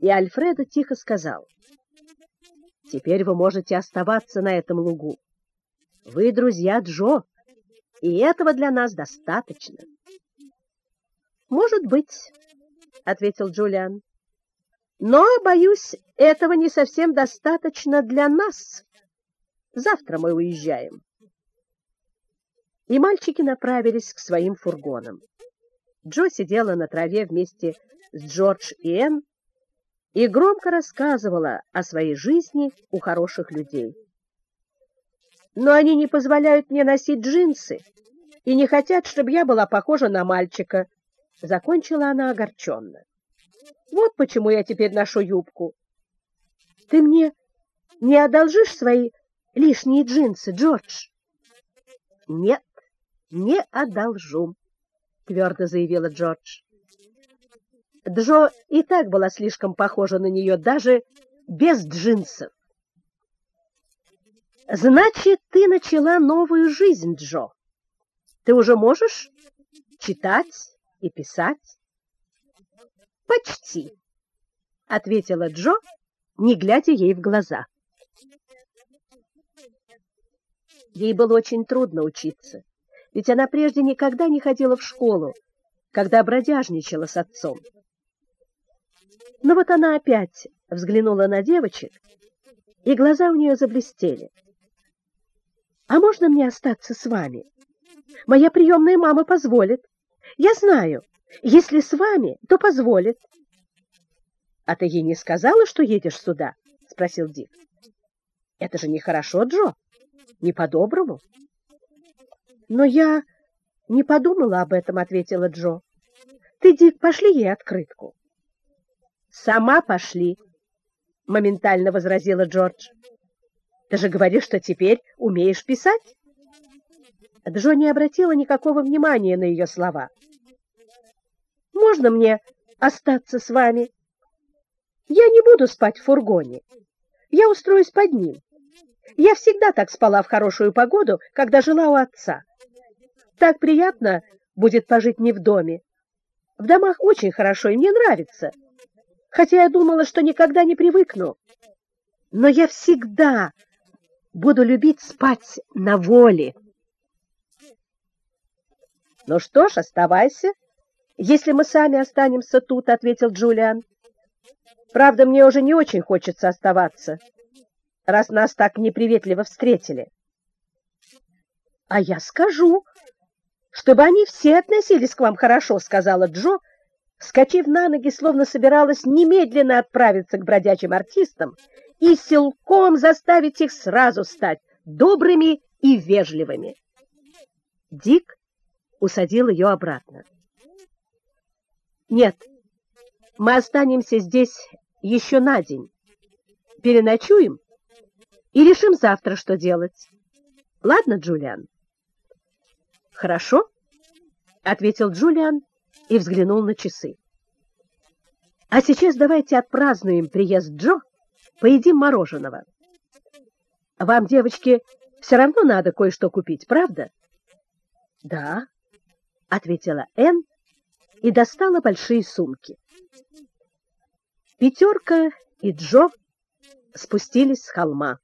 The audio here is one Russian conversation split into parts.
и Альфредо тихо сказал, «Теперь вы можете оставаться на этом лугу. Вы друзья Джо, и этого для нас достаточно». «Может быть», — ответил Джулиан, «но, боюсь, этого не совсем достаточно для нас. Завтра мы уезжаем». И мальчики направились к своим фургонам. Джо сидела на траве вместе с Джордж и Энн и громко рассказывала о своей жизни у хороших людей. Но они не позволяют мне носить джинсы и не хотят, чтобы я была похожа на мальчика, закончила она огорченно. Вот почему я теперь ношу юбку. Ты мне не одолжишь свои лишние джинсы, Джордж? Нет, не одолжу, твердо заявила Джордж. Джо и так была слишком похожа на нее, даже без джинсов. Значит, ты начала новую жизнь, Джо. Ты уже можешь читать и писать? Почти, ответила Джо, не глядя ей в глаза. Ей было очень трудно учиться, ведь она прежде никогда не ходила в школу, когда бродяжничала с отцом. Но вот она опять взглянула на девочек, и глаза у нее заблестели. «А можно мне остаться с вами? Моя приемная мама позволит. Я знаю, если с вами, то позволит». «А ты ей не сказала, что едешь сюда?» — спросил Дик. «Это же нехорошо, Джо, не по-доброму». «Но я не подумала об этом», — ответила Джо. «Ты, Дик, пошли ей открытку». Сама пошли, моментально возразила Джордж. Ты же говоришь, что теперь умеешь писать? Джо не обратила никакого внимания на ее слова. Можно мне остаться с вами? Я не буду спать в фургоне. Я устроюсь под ним. Я всегда так спала в хорошую погоду, когда жила у отца. Так приятно будет пожить не в доме. В домах очень хорошо, и мне нравится хотя я думала, что никогда не привыкну. Но я всегда буду любить спать на воле. Ну что ж, оставайся, если мы сами останемся тут, ответил Джулиан. Правда, мне уже не очень хочется оставаться, раз нас так неприветливо встретили. А я скажу, чтобы они все относились к вам хорошо, сказала Джо, вскочив на ноги, словно собиралась немедленно отправиться к бродячим артистам и силком заставить их сразу стать добрыми и вежливыми. Дик усадил ее обратно. «Нет, мы останемся здесь еще на день. Переночуем и решим завтра, что делать. Ладно, Джулиан?» «Хорошо», — ответил Джулиан, и взглянул на часы. А сейчас давайте отпразднуем приезд Джо, поедим мороженого. Вам, девочки, все равно надо кое-что купить, правда? Да, ответила Энн и достала большие сумки. Пятерка и Джо спустились с холма.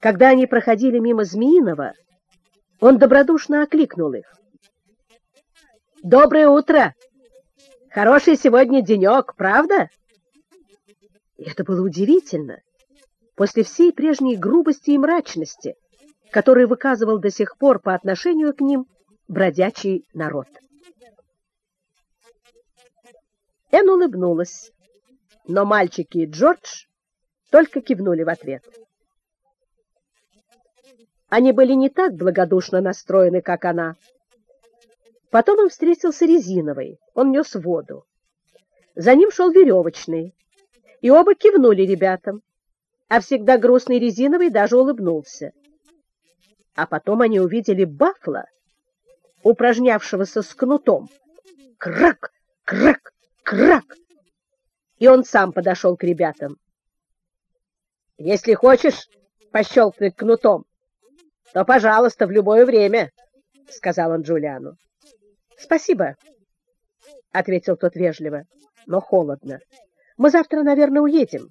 Когда они проходили мимо Змеиного, он добродушно окликнул их. Доброе утро! Хороший сегодня денек, правда? это было удивительно. После всей прежней грубости и мрачности, которые выказывал до сих пор по отношению к ним бродячий народ. Эн улыбнулась, но мальчики и Джордж только кивнули в ответ. Они были не так благодушно настроены, как она, Потом он встретился резиновый, он нес воду. За ним шел веревочный, и оба кивнули ребятам, а всегда грустный резиновый даже улыбнулся. А потом они увидели Бафла, упражнявшегося с кнутом. Крак, крак, крак! И он сам подошел к ребятам. «Если хочешь пощелкнуть кнутом, то, пожалуйста, в любое время», — сказал он Джулиану. Спасибо, ответил тот вежливо, но холодно. Мы завтра, наверное, уедем.